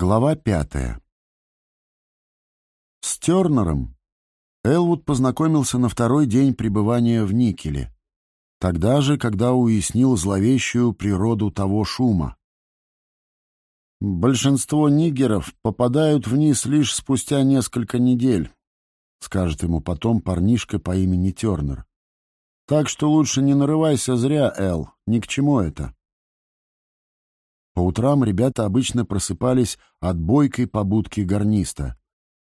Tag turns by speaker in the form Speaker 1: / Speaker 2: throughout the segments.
Speaker 1: Глава пятая. С Тернером Элвуд познакомился на второй день пребывания в Никеле, тогда же, когда уяснил зловещую природу того шума. «Большинство нигеров попадают вниз лишь спустя несколько недель», — скажет ему потом парнишка по имени Тернер. «Так что лучше не нарывайся зря, Эл, ни к чему это». По утрам ребята обычно просыпались от бойкой побудки гарниста.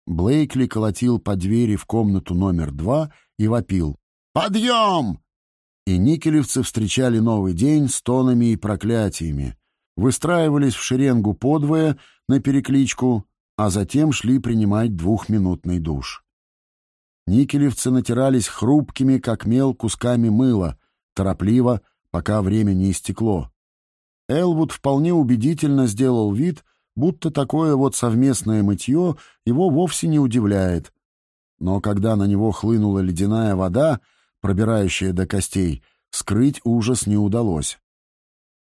Speaker 1: Блейкли колотил по двери в комнату номер два и вопил «Подъем!». И никелевцы встречали новый день с тонами и проклятиями, выстраивались в шеренгу подвое на перекличку, а затем шли принимать двухминутный душ. Никелевцы натирались хрупкими, как мел, кусками мыла, торопливо, пока время не истекло. Элвуд вполне убедительно сделал вид, будто такое вот совместное мытье его вовсе не удивляет. Но когда на него хлынула ледяная вода, пробирающая до костей, скрыть ужас не удалось.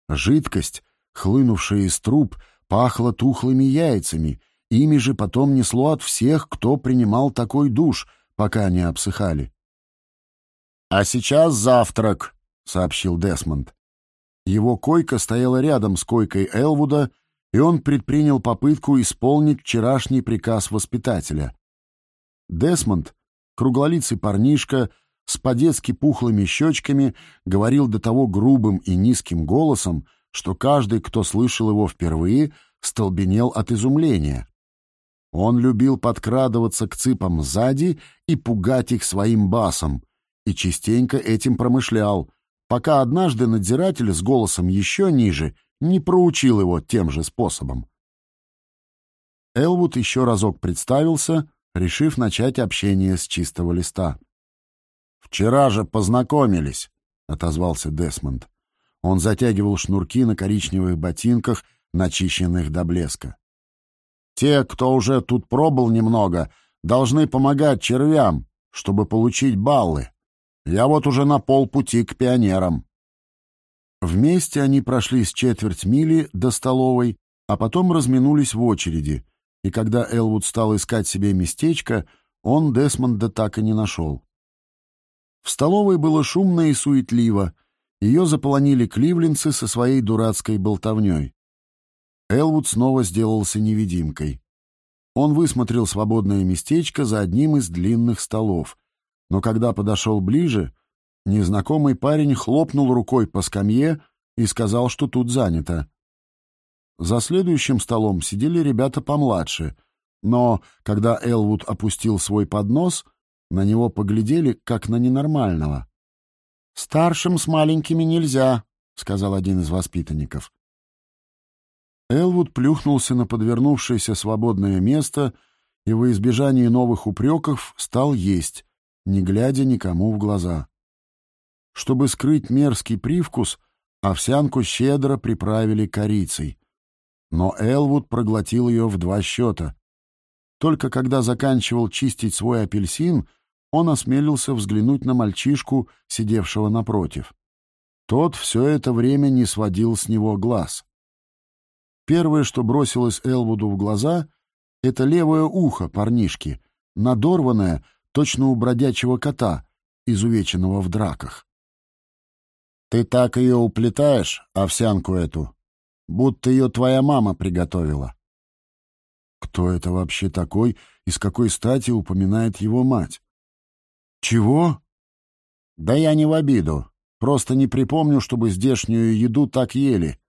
Speaker 1: Жидкость, хлынувшая из труб, пахла тухлыми яйцами, ими же потом несло от всех, кто принимал такой душ, пока они обсыхали. «А сейчас завтрак», — сообщил Десмонд. Его койка стояла рядом с койкой Элвуда, и он предпринял попытку исполнить вчерашний приказ воспитателя. Десмонд, круглолицый парнишка, с по-детски пухлыми щечками, говорил до того грубым и низким голосом, что каждый, кто слышал его впервые, столбенел от изумления. Он любил подкрадываться к цыпам сзади и пугать их своим басом, и частенько этим промышлял, пока однажды надзиратель с голосом еще ниже не проучил его тем же способом. Элвуд еще разок представился, решив начать общение с чистого листа. «Вчера же познакомились», — отозвался Десмонд. Он затягивал шнурки на коричневых ботинках, начищенных до блеска. «Те, кто уже тут пробыл немного, должны помогать червям, чтобы получить баллы. Я вот уже на полпути к пионерам. Вместе они прошли с четверть мили до столовой, а потом разминулись в очереди, и когда Элвуд стал искать себе местечко, он Десмонда так и не нашел. В столовой было шумно и суетливо, ее заполонили кливленцы со своей дурацкой болтовней. Элвуд снова сделался невидимкой. Он высмотрел свободное местечко за одним из длинных столов — но когда подошел ближе, незнакомый парень хлопнул рукой по скамье и сказал, что тут занято. За следующим столом сидели ребята помладше, но, когда Элвуд опустил свой поднос, на него поглядели, как на ненормального. «Старшим с маленькими нельзя», — сказал один из воспитанников. Элвуд плюхнулся на подвернувшееся свободное место и во избежание новых упреков стал есть, не глядя никому в глаза. Чтобы скрыть мерзкий привкус, овсянку щедро приправили корицей. Но Элвуд проглотил ее в два счета. Только когда заканчивал чистить свой апельсин, он осмелился взглянуть на мальчишку, сидевшего напротив. Тот все это время не сводил с него глаз. Первое, что бросилось Элвуду в глаза, — это левое ухо парнишки, надорванное, точно у бродячего кота, изувеченного в драках. «Ты так ее уплетаешь, овсянку эту, будто ее твоя мама приготовила». Кто это вообще такой и с какой стати упоминает его мать? «Чего?» «Да я не в обиду. Просто не припомню, чтобы здешнюю еду так ели.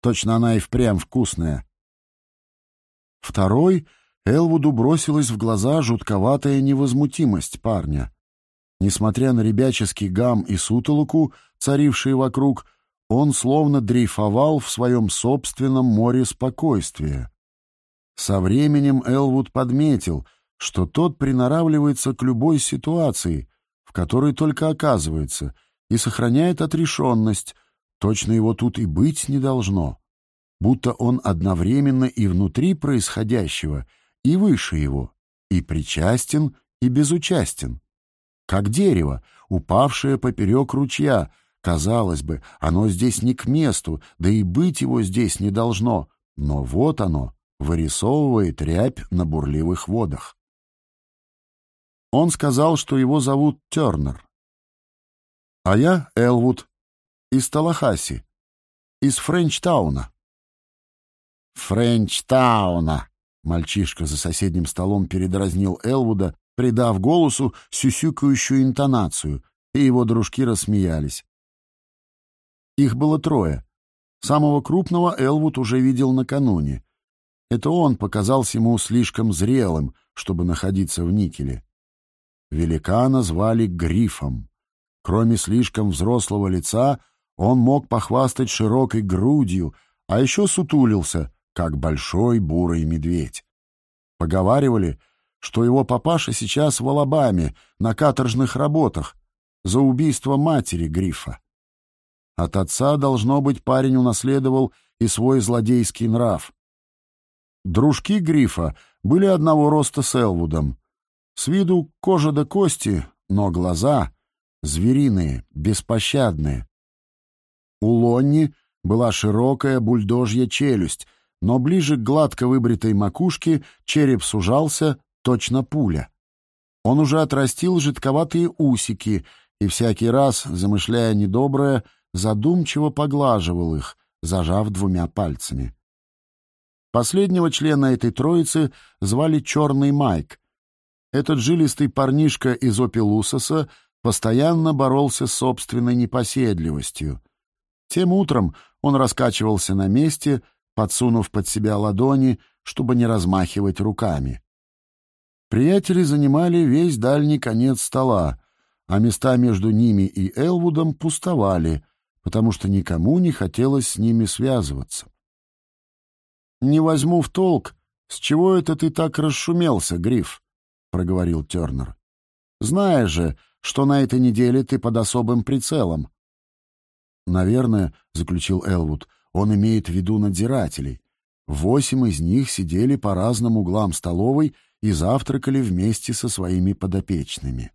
Speaker 1: Точно она и впрямь вкусная». Второй Элвуду бросилась в глаза жутковатая невозмутимость парня. Несмотря на ребяческий гам и сутолоку, царившие вокруг, он словно дрейфовал в своем собственном море спокойствия. Со временем Элвуд подметил, что тот приноравливается к любой ситуации, в которой только оказывается, и сохраняет отрешенность, точно его тут и быть не должно, будто он одновременно и внутри происходящего — и выше его, и причастен, и безучастен. Как дерево, упавшее поперек ручья, казалось бы, оно здесь не к месту, да и быть его здесь не должно, но вот оно, вырисовывает рябь на бурливых водах. Он сказал, что его зовут Тернер. А я Элвуд, из Талахаси, из Френчтауна. Френчтауна! Мальчишка за соседним столом передразнил Элвуда, придав голосу сюсюкающую интонацию, и его дружки рассмеялись. Их было трое. Самого крупного Элвуд уже видел накануне. Это он показался ему слишком зрелым, чтобы находиться в никеле. Великана звали Грифом. Кроме слишком взрослого лица, он мог похвастать широкой грудью, а еще сутулился, как большой бурый медведь. Поговаривали, что его папаша сейчас в Алабаме на каторжных работах за убийство матери Грифа. От отца, должно быть, парень унаследовал и свой злодейский нрав. Дружки Грифа были одного роста с Элвудом. С виду кожа до кости, но глаза звериные, беспощадные. У Лонни была широкая бульдожья челюсть, но ближе к гладко выбритой макушке череп сужался, точно пуля. Он уже отрастил жидковатые усики и всякий раз, замышляя недоброе, задумчиво поглаживал их, зажав двумя пальцами. Последнего члена этой троицы звали Черный Майк. Этот жилистый парнишка из Опилусоса постоянно боролся с собственной непоседливостью. Тем утром он раскачивался на месте, подсунув под себя ладони, чтобы не размахивать руками. Приятели занимали весь дальний конец стола, а места между ними и Элвудом пустовали, потому что никому не хотелось с ними связываться. «Не возьму в толк, с чего это ты так расшумелся, Гриф?» — проговорил Тернер. «Знаешь же, что на этой неделе ты под особым прицелом». «Наверное», — заключил Элвуд, — «он имеет в виду надзирателей. Восемь из них сидели по разным углам столовой и завтракали вместе со своими подопечными.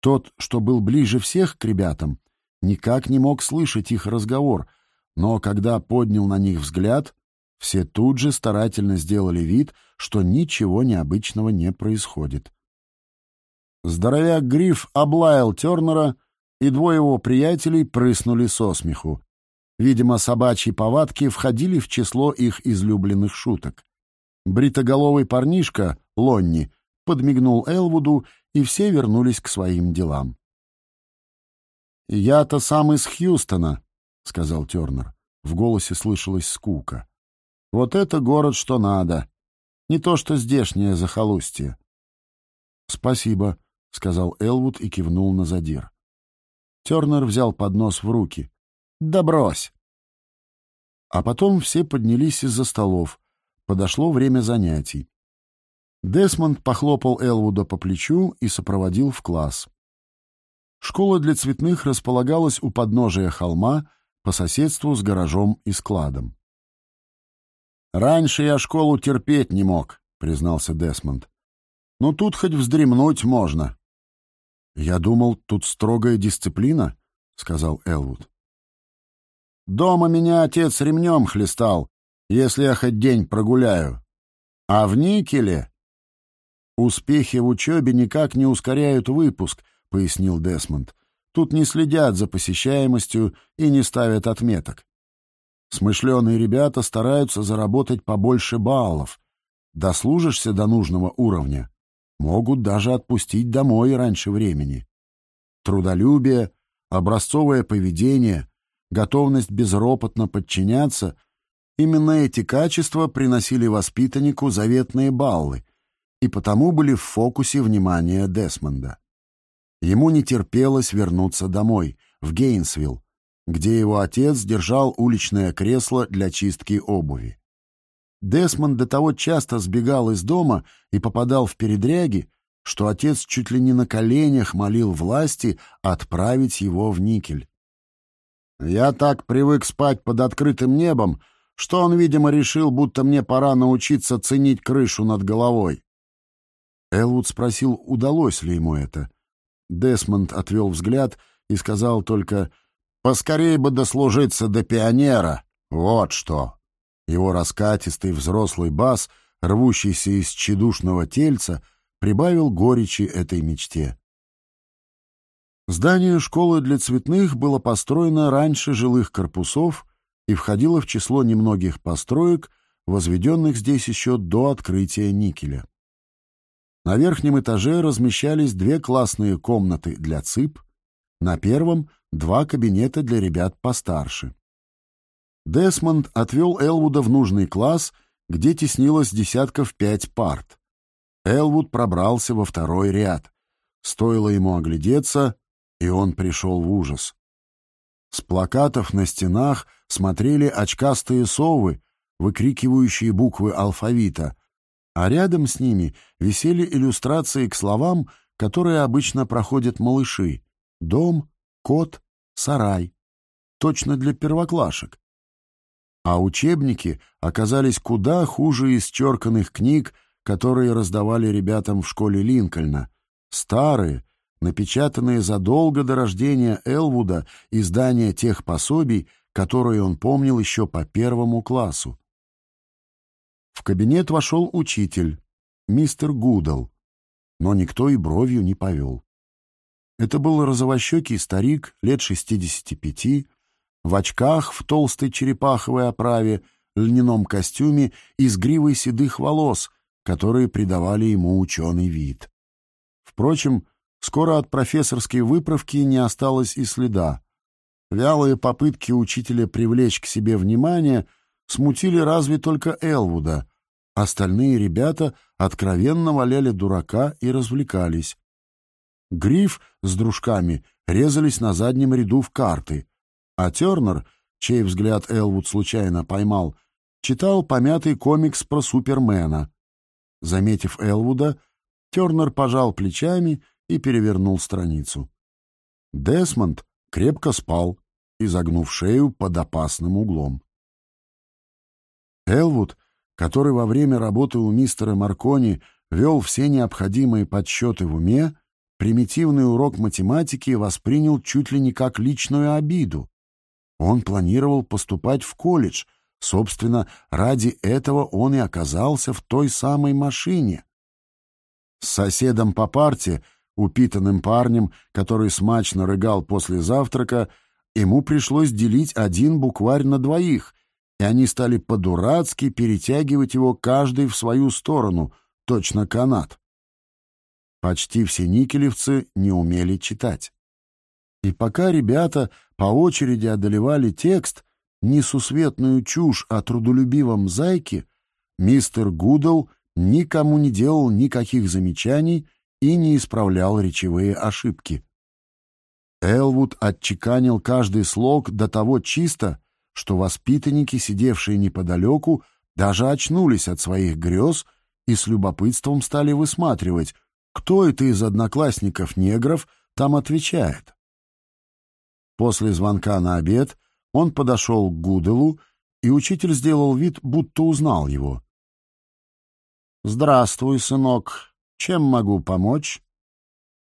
Speaker 1: Тот, что был ближе всех к ребятам, никак не мог слышать их разговор, но когда поднял на них взгляд, все тут же старательно сделали вид, что ничего необычного не происходит. Здоровяк Гриф облаял Тернера, и двое его приятелей прыснули со смеху. Видимо, собачьи повадки входили в число их излюбленных шуток. Бритоголовый парнишка, Лонни, подмигнул Элвуду, и все вернулись к своим делам. «Я-то сам из Хьюстона», — сказал Тернер. В голосе слышалась скука. Вот это город что надо. Не то что здешнее захолустье. — Спасибо, — сказал Элвуд и кивнул на задир. Тернер взял поднос в руки. — Да брось! А потом все поднялись из-за столов. Подошло время занятий. Десмонд похлопал Элвуда по плечу и сопроводил в класс. Школа для цветных располагалась у подножия холма по соседству с гаражом и складом. «Раньше я школу терпеть не мог», — признался Десмонд. «Ну тут хоть вздремнуть можно». «Я думал, тут строгая дисциплина», — сказал Элвуд. «Дома меня отец ремнем хлестал, если я хоть день прогуляю. А в никеле...» «Успехи в учебе никак не ускоряют выпуск», — пояснил Десмонд. «Тут не следят за посещаемостью и не ставят отметок. Смышленые ребята стараются заработать побольше баллов. Дослужишься до нужного уровня, могут даже отпустить домой раньше времени. Трудолюбие, образцовое поведение, готовность безропотно подчиняться — именно эти качества приносили воспитаннику заветные баллы и потому были в фокусе внимания Десмонда. Ему не терпелось вернуться домой, в Гейнсвилл, где его отец держал уличное кресло для чистки обуви. Десмонд до того часто сбегал из дома и попадал в передряги, что отец чуть ли не на коленях молил власти отправить его в никель. «Я так привык спать под открытым небом, что он, видимо, решил, будто мне пора научиться ценить крышу над головой». Элвуд спросил, удалось ли ему это. Десмонд отвел взгляд и сказал только Поскорей бы дослужиться до пионера. Вот что. Его раскатистый взрослый бас, рвущийся из тщедушного тельца, прибавил горечи этой мечте. Здание школы для цветных было построено раньше жилых корпусов и входило в число немногих построек, возведенных здесь еще до открытия никеля. На верхнем этаже размещались две классные комнаты для ЦИП, на первом — два кабинета для ребят постарше. Десмонд отвел Элвуда в нужный класс, где теснилось десятков пять парт. Элвуд пробрался во второй ряд. Стоило ему оглядеться, и он пришел в ужас. С плакатов на стенах смотрели очкастые совы, выкрикивающие буквы алфавита, а рядом с ними висели иллюстрации к словам, которые обычно проходят малыши — дом, кот, сарай. Точно для первоклашек. А учебники оказались куда хуже исчерканных книг, которые раздавали ребятам в школе Линкольна. Старые, напечатанные задолго до рождения Элвуда издания тех пособий, которые он помнил еще по первому классу. В кабинет вошел учитель, мистер Гудал, но никто и бровью не повел. Это был розовощекий старик лет шестидесяти пяти, в очках в толстой черепаховой оправе, льняном костюме и с гривой седых волос, которые придавали ему ученый вид. Впрочем, скоро от профессорской выправки не осталось и следа. Вялые попытки учителя привлечь к себе внимание смутили разве только Элвуда. Остальные ребята откровенно валяли дурака и развлекались. Гриф с дружками резались на заднем ряду в карты, а Тернер, чей взгляд Элвуд случайно поймал, читал помятый комикс про Супермена. Заметив Элвуда, Тернер пожал плечами и перевернул страницу. Десмонд крепко спал, изогнув шею под опасным углом. Элвуд, который во время работы у мистера Маркони вел все необходимые подсчеты в уме, примитивный урок математики воспринял чуть ли не как личную обиду. Он планировал поступать в колледж, собственно, ради этого он и оказался в той самой машине. С соседом по парте, упитанным парнем, который смачно рыгал после завтрака, ему пришлось делить один букварь на двоих, и они стали по-дурацки перетягивать его каждый в свою сторону, точно канат. Почти все никелевцы не умели читать. И пока ребята по очереди одолевали текст, несусветную чушь о трудолюбивом зайке, мистер Гудл никому не делал никаких замечаний и не исправлял речевые ошибки. Элвуд отчеканил каждый слог до того чисто, что воспитанники, сидевшие неподалеку, даже очнулись от своих грез и с любопытством стали высматривать, кто это из одноклассников негров там отвечает. После звонка на обед он подошел к Гуделу, и учитель сделал вид, будто узнал его. «Здравствуй, сынок. Чем могу помочь?»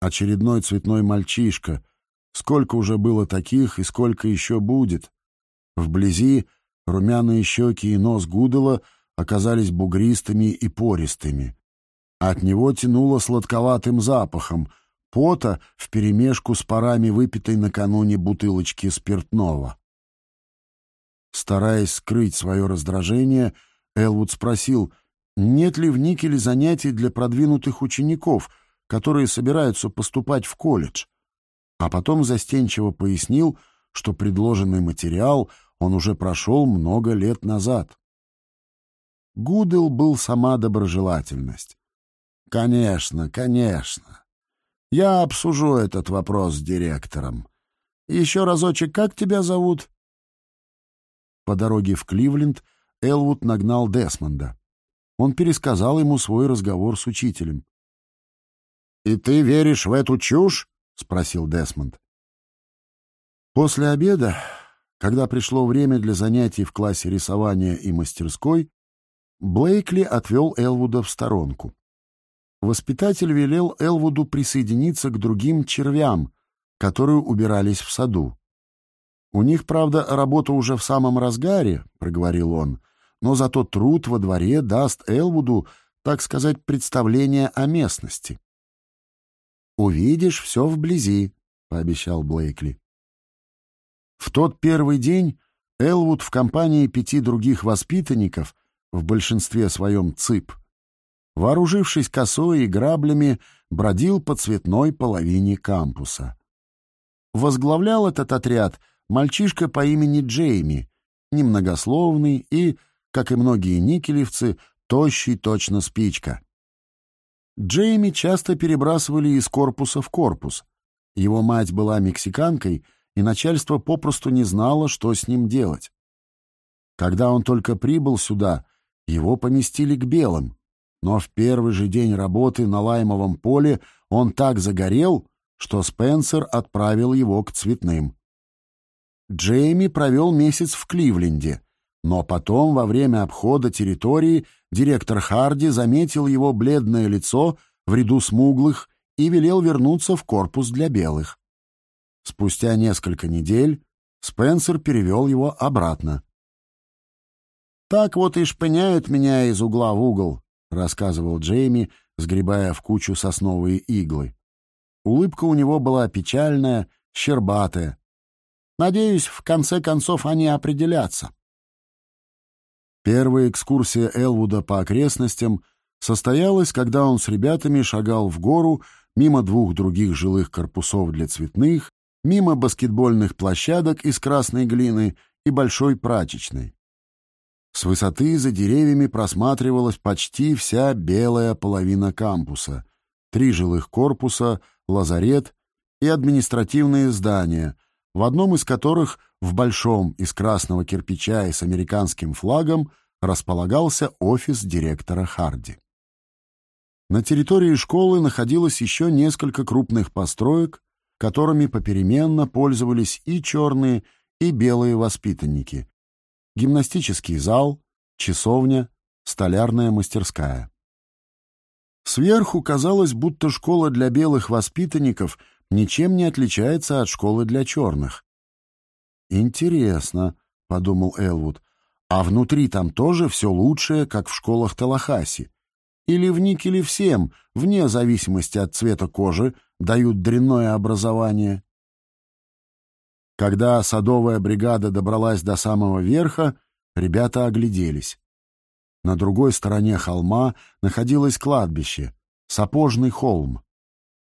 Speaker 1: Очередной цветной мальчишка. Сколько уже было таких и сколько еще будет? Вблизи румяные щеки и нос Гудела оказались бугристыми и пористыми. От него тянуло сладковатым запахом, пота вперемешку с парами выпитой накануне бутылочки спиртного. Стараясь скрыть свое раздражение, Элвуд спросил, нет ли в Никеле занятий для продвинутых учеников, которые собираются поступать в колледж, а потом застенчиво пояснил, что предложенный материал он уже прошел много лет назад. Гудел был сама доброжелательность. Конечно, конечно. Я обсужу этот вопрос с директором. Еще разочек, как тебя зовут? По дороге в Кливленд Элвуд нагнал Десмонда. Он пересказал ему свой разговор с учителем. «И ты веришь в эту чушь?» — спросил Десмонд. После обеда, когда пришло время для занятий в классе рисования и мастерской, Блейкли отвел Элвуда в сторонку. Воспитатель велел Элвуду присоединиться к другим червям, которые убирались в саду. «У них, правда, работа уже в самом разгаре», — проговорил он, но зато труд во дворе даст Элвуду, так сказать, представление о местности. «Увидишь все вблизи», — пообещал Блейкли. В тот первый день Элвуд в компании пяти других воспитанников, в большинстве своем ЦИП, вооружившись косой и граблями, бродил по цветной половине кампуса. Возглавлял этот отряд мальчишка по имени Джейми, немногословный и, как и многие никелевцы, тощий точно спичка. Джейми часто перебрасывали из корпуса в корпус. Его мать была мексиканкой, и начальство попросту не знало, что с ним делать. Когда он только прибыл сюда, его поместили к белым, но в первый же день работы на лаймовом поле он так загорел, что Спенсер отправил его к цветным. Джейми провел месяц в Кливленде, но потом, во время обхода территории, директор Харди заметил его бледное лицо в ряду смуглых и велел вернуться в корпус для белых. Спустя несколько недель Спенсер перевел его обратно. «Так вот и шпыняют меня из угла в угол», — рассказывал Джейми, сгребая в кучу сосновые иглы. Улыбка у него была печальная, щербатая. «Надеюсь, в конце концов они определятся». Первая экскурсия Элвуда по окрестностям состоялась, когда он с ребятами шагал в гору мимо двух других жилых корпусов для цветных мимо баскетбольных площадок из красной глины и большой прачечной. С высоты за деревьями просматривалась почти вся белая половина кампуса, три жилых корпуса, лазарет и административные здания, в одном из которых в большом из красного кирпича и с американским флагом располагался офис директора Харди. На территории школы находилось еще несколько крупных построек, которыми попеременно пользовались и черные, и белые воспитанники. Гимнастический зал, часовня, столярная мастерская. Сверху казалось, будто школа для белых воспитанников ничем не отличается от школы для черных. «Интересно», — подумал Элвуд, — «а внутри там тоже все лучшее, как в школах Талахаси? Или в никеле всем, вне зависимости от цвета кожи, дают дрянное образование. Когда садовая бригада добралась до самого верха, ребята огляделись. На другой стороне холма находилось кладбище, сапожный холм.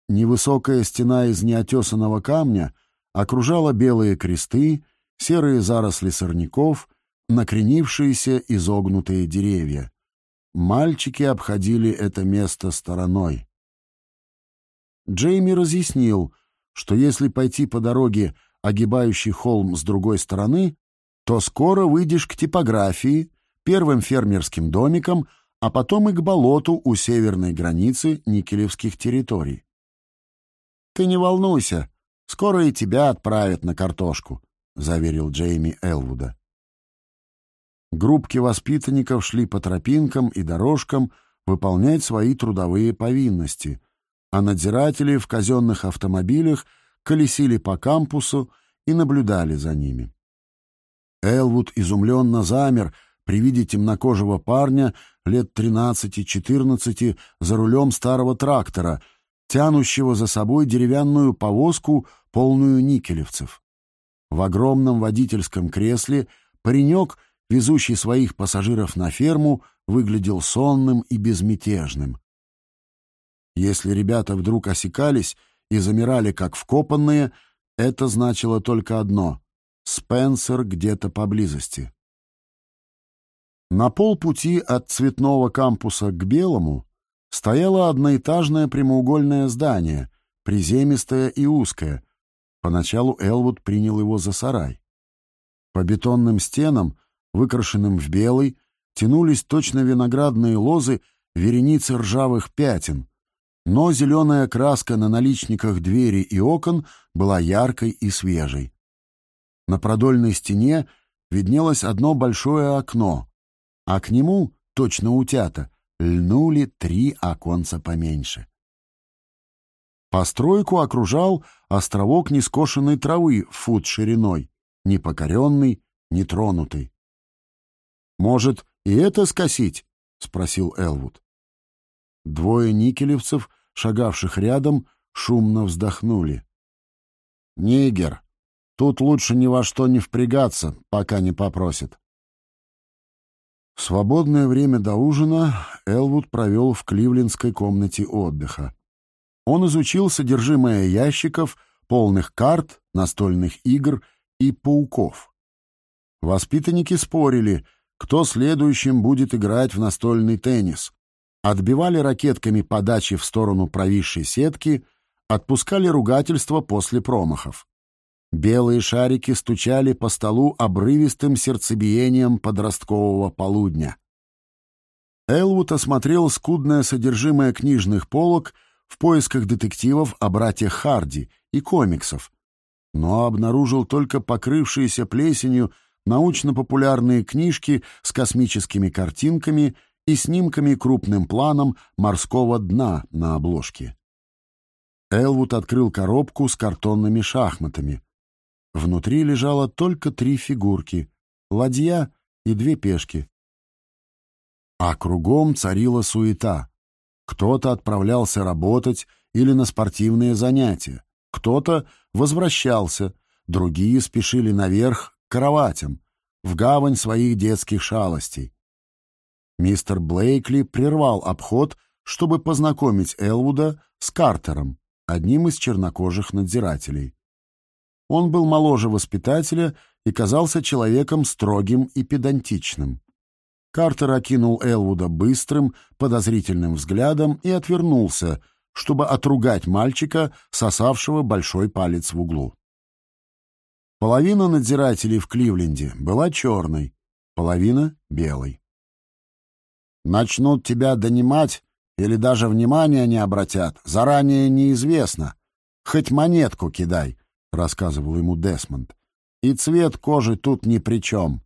Speaker 1: Невысокая стена из неотесанного камня окружала белые кресты, серые заросли сорняков, накренившиеся изогнутые деревья. Мальчики обходили это место стороной. Джейми разъяснил, что если пойти по дороге, огибающей холм с другой стороны, то скоро выйдешь к типографии, первым фермерским домикам, а потом и к болоту у северной границы никелевских территорий. «Ты не волнуйся, скоро и тебя отправят на картошку», — заверил Джейми Элвуда. Группки воспитанников шли по тропинкам и дорожкам выполнять свои трудовые повинности, а надзиратели в казенных автомобилях колесили по кампусу и наблюдали за ними. Элвуд изумленно замер при виде темнокожего парня лет тринадцати-четырнадцати за рулем старого трактора, тянущего за собой деревянную повозку, полную никелевцев. В огромном водительском кресле паренек — везущий своих пассажиров на ферму, выглядел сонным и безмятежным. Если ребята вдруг осекались и замирали как вкопанные, это значило только одно — Спенсер где-то поблизости. На полпути от цветного кампуса к белому стояло одноэтажное прямоугольное здание, приземистое и узкое. Поначалу Элвуд принял его за сарай. По бетонным стенам выкрашенным в белый, тянулись точно виноградные лозы вереницы ржавых пятен, но зеленая краска на наличниках двери и окон была яркой и свежей. На продольной стене виднелось одно большое окно, а к нему, точно утята, льнули три оконца поменьше. Постройку окружал островок нескошенной травы фут шириной, непокоренный, нетронутый. Может, и это скосить?» — спросил Элвуд. Двое никелевцев, шагавших рядом, шумно вздохнули. «Нигер, тут лучше ни во что не впрягаться, пока не попросит». Свободное время до ужина Элвуд провел в кливлендской комнате отдыха. Он изучил содержимое ящиков, полных карт, настольных игр и пауков. Воспитанники спорили, кто следующим будет играть в настольный теннис. Отбивали ракетками подачи в сторону провисшей сетки, отпускали ругательства после промахов. Белые шарики стучали по столу обрывистым сердцебиением подросткового полудня. Элвуд осмотрел скудное содержимое книжных полок в поисках детективов о братьях Харди и комиксов, но обнаружил только покрывшиеся плесенью научно-популярные книжки с космическими картинками и снимками крупным планом морского дна на обложке. Элвуд открыл коробку с картонными шахматами. Внутри лежало только три фигурки — ладья и две пешки. А кругом царила суета. Кто-то отправлялся работать или на спортивные занятия, кто-то возвращался, другие спешили наверх к кроватям, в гавань своих детских шалостей. Мистер Блейкли прервал обход, чтобы познакомить Элвуда с Картером, одним из чернокожих надзирателей. Он был моложе воспитателя и казался человеком строгим и педантичным. Картер окинул Элвуда быстрым, подозрительным взглядом и отвернулся, чтобы отругать мальчика, сосавшего большой палец в углу. Половина надзирателей в Кливленде была черной, половина — белой. «Начнут тебя донимать или даже внимания не обратят, заранее неизвестно. Хоть монетку кидай», — рассказывал ему Десмонд. «И цвет кожи тут ни при чем».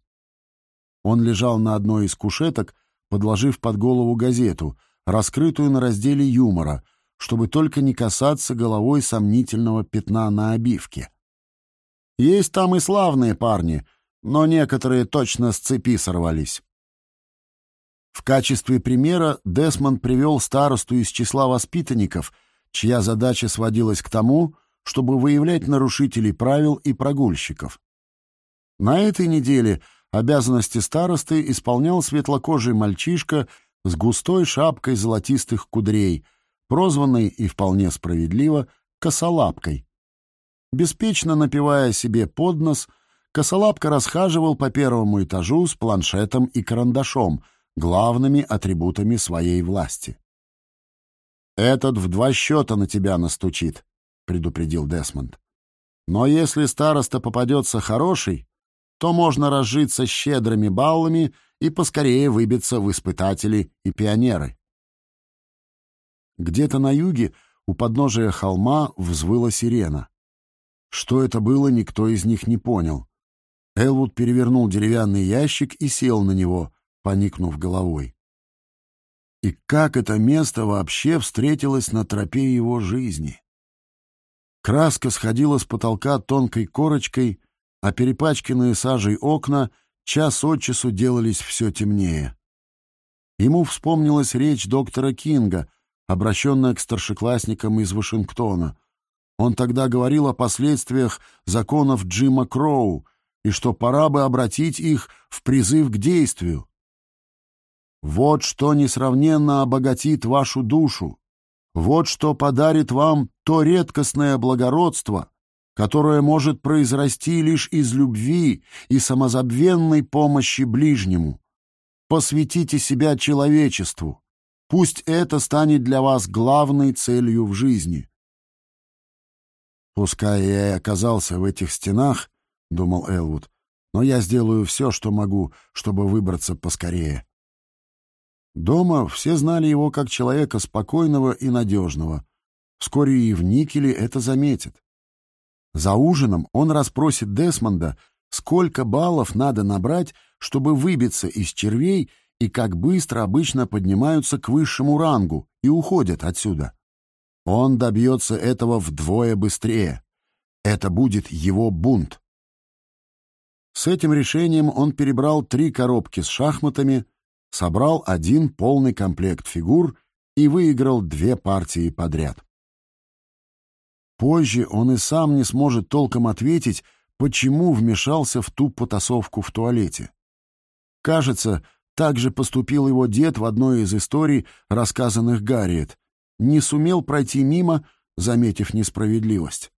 Speaker 1: Он лежал на одной из кушеток, подложив под голову газету, раскрытую на разделе юмора, чтобы только не касаться головой сомнительного пятна на обивке. Есть там и славные парни, но некоторые точно с цепи сорвались. В качестве примера Десмонд привел старосту из числа воспитанников, чья задача сводилась к тому, чтобы выявлять нарушителей правил и прогульщиков. На этой неделе обязанности старосты исполнял светлокожий мальчишка с густой шапкой золотистых кудрей, прозванный и вполне справедливо косолапкой. Беспечно напивая себе под нос, косолапка расхаживал по первому этажу с планшетом и карандашом, главными атрибутами своей власти. «Этот в два счета на тебя настучит», — предупредил Десмонд. «Но если староста попадется хороший, то можно разжиться щедрыми баллами и поскорее выбиться в испытатели и пионеры». Где-то на юге у подножия холма взвыла сирена. Что это было, никто из них не понял. Элвуд перевернул деревянный ящик и сел на него, поникнув головой. И как это место вообще встретилось на тропе его жизни? Краска сходила с потолка тонкой корочкой, а перепачканные сажей окна час от часу делались все темнее. Ему вспомнилась речь доктора Кинга, обращенная к старшеклассникам из Вашингтона. Он тогда говорил о последствиях законов Джима Кроу и что пора бы обратить их в призыв к действию. Вот что несравненно обогатит вашу душу. Вот что подарит вам то редкостное благородство, которое может произрасти лишь из любви и самозабвенной помощи ближнему. Посвятите себя человечеству. Пусть это станет для вас главной целью в жизни. «Пускай я и оказался в этих стенах, — думал Элвуд, — но я сделаю все, что могу, чтобы выбраться поскорее». Дома все знали его как человека спокойного и надежного. Вскоре и в Никеле это заметят. За ужином он расспросит Десмонда, сколько баллов надо набрать, чтобы выбиться из червей и как быстро обычно поднимаются к высшему рангу и уходят отсюда. Он добьется этого вдвое быстрее. Это будет его бунт. С этим решением он перебрал три коробки с шахматами, собрал один полный комплект фигур и выиграл две партии подряд. Позже он и сам не сможет толком ответить, почему вмешался в ту потасовку в туалете. Кажется, так же поступил его дед в одной из историй, рассказанных Гарриет. Не сумел пройти мимо, заметив несправедливость.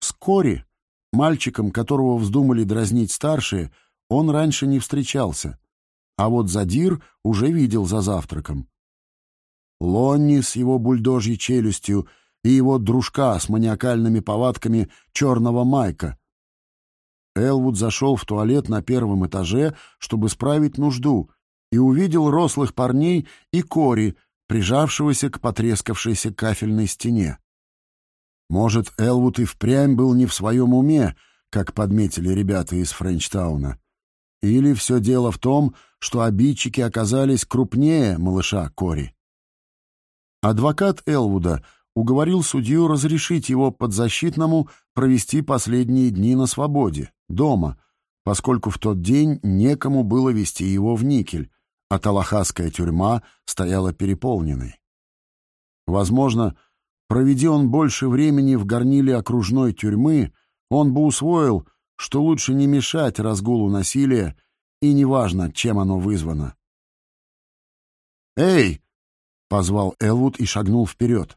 Speaker 1: Вскоре, мальчиком, которого вздумали дразнить старшие, он раньше не встречался, а вот Задир уже видел за завтраком. Лонни с его бульдожьей челюстью и его дружка с маниакальными повадками черного Майка. Элвуд зашел в туалет на первом этаже, чтобы справить нужду, и увидел рослых парней и Кори, прижавшегося к потрескавшейся кафельной стене. Может, Элвуд и впрямь был не в своем уме, как подметили ребята из Френчтауна. Или все дело в том, что обидчики оказались крупнее малыша Кори. Адвокат Элвуда уговорил судью разрешить его подзащитному провести последние дни на свободе, дома, поскольку в тот день некому было вести его в никель, а Талахасская тюрьма стояла переполненной. Возможно, проведи он больше времени в горниле окружной тюрьмы, он бы усвоил, что лучше не мешать разгулу насилия, и неважно, чем оно вызвано. «Эй!» позвал Элвуд и шагнул вперед.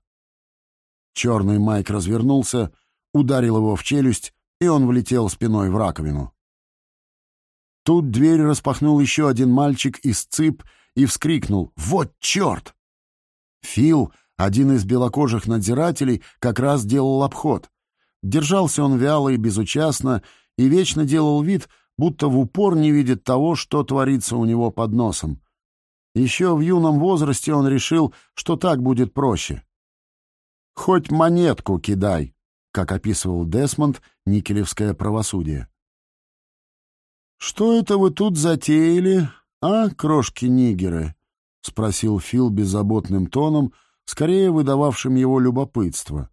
Speaker 1: Черный Майк развернулся, ударил его в челюсть, и он влетел спиной в раковину. Тут дверь распахнул еще один мальчик из ЦИП и вскрикнул «Вот черт!». Фил, один из белокожих надзирателей, как раз делал обход. Держался он вяло и безучастно и вечно делал вид, будто в упор не видит того, что творится у него под носом. Еще в юном возрасте он решил, что так будет проще. «Хоть монетку кидай», как описывал Десмонд никелевское правосудие. «Что это вы тут затеяли, а, крошки-нигеры?» — спросил Фил беззаботным тоном, скорее выдававшим его любопытство.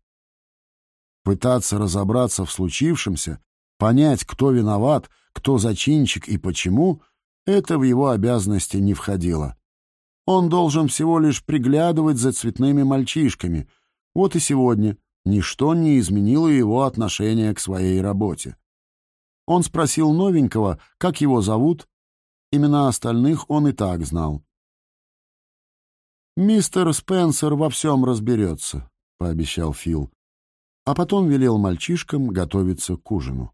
Speaker 1: Пытаться разобраться в случившемся, понять, кто виноват, кто зачинщик и почему — это в его обязанности не входило. Он должен всего лишь приглядывать за цветными мальчишками. Вот и сегодня ничто не изменило его отношение к своей работе. Он спросил новенького, как его зовут. Имена остальных он и так знал. «Мистер Спенсер во всем разберется», — пообещал Фил. А потом велел мальчишкам готовиться к ужину.